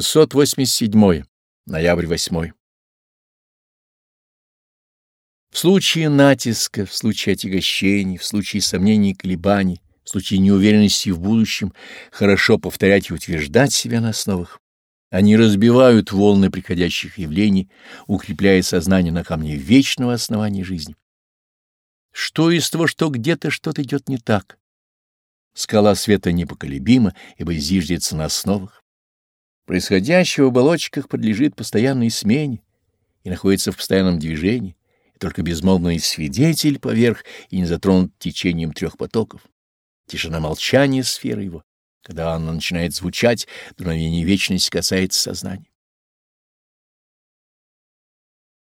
687. Ноябрь 8. В случае натиска, в случае отягощений, в случае сомнений и колебаний, в случае неуверенности в будущем, хорошо повторять и утверждать себя на основах. Они разбивают волны приходящих явлений, укрепляя сознание на камне вечного основания жизни. Что из того, что где-то что-то идет не так? Скала света непоколебима, ибо зиждется на основах. Происходящее в оболочках подлежит постоянной смене и находится в постоянном движении, и только безмолвный свидетель поверх и не затронут течением трех потоков. Тишина молчания сферы его. Когда она начинает звучать, дуновение вечности касается сознания.